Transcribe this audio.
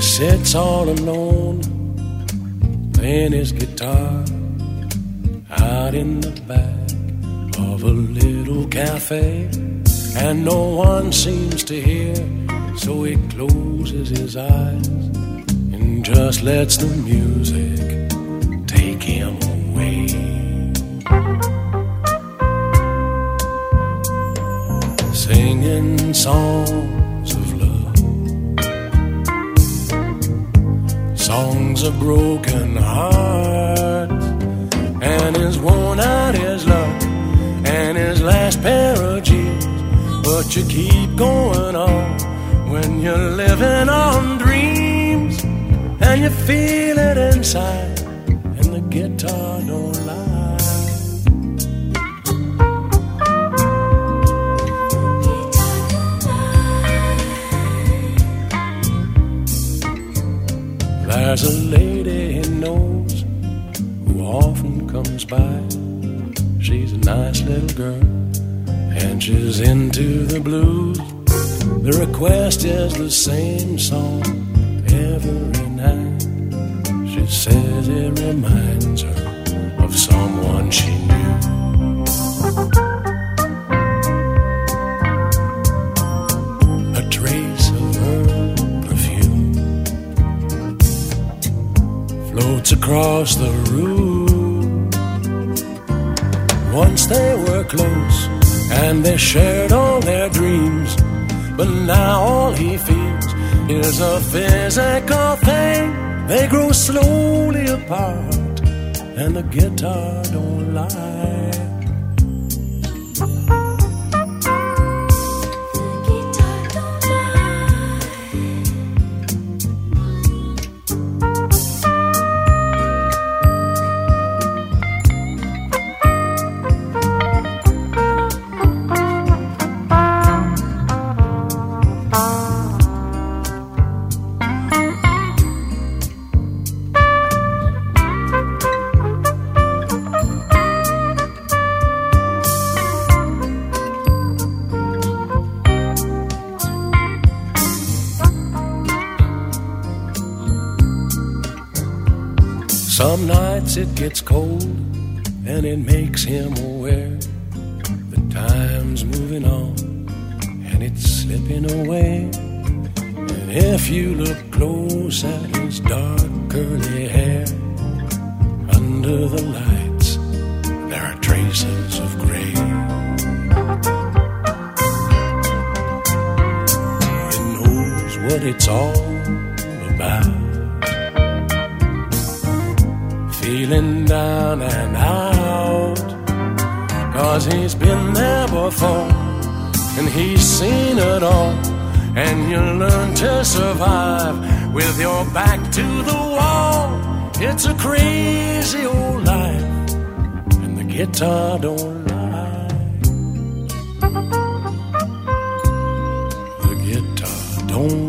sits all alone, playing his guitar out in the back of a little cafe. And no one seems to hear, so he closes his eyes and just lets the music take him away. Singing songs of broken heart and his worn out his luck, and his last pair of jeans. But you keep going on when you're living on dreams, and you feel it inside, and the guitar don't lie. There's a lady he knows who often comes by. She's a nice little girl, and she's into the blues. The request is the same song every night. She says it reminds her floats across the room. Once they were close and they shared all their dreams, but now all he feels is a physical thing. They grow slowly apart, and the guitar don't lie. Some nights it gets cold and it makes him aware the time's moving on and it's slipping away. And if you look close at his dark curly hair, under the lights there are traces of gray. He knows what it's all about. Feeling down and out. Cause he's been there before and he's seen it all. And you learn to survive with your back to the wall. It's a crazy old life, and the guitar don't lie. The guitar don't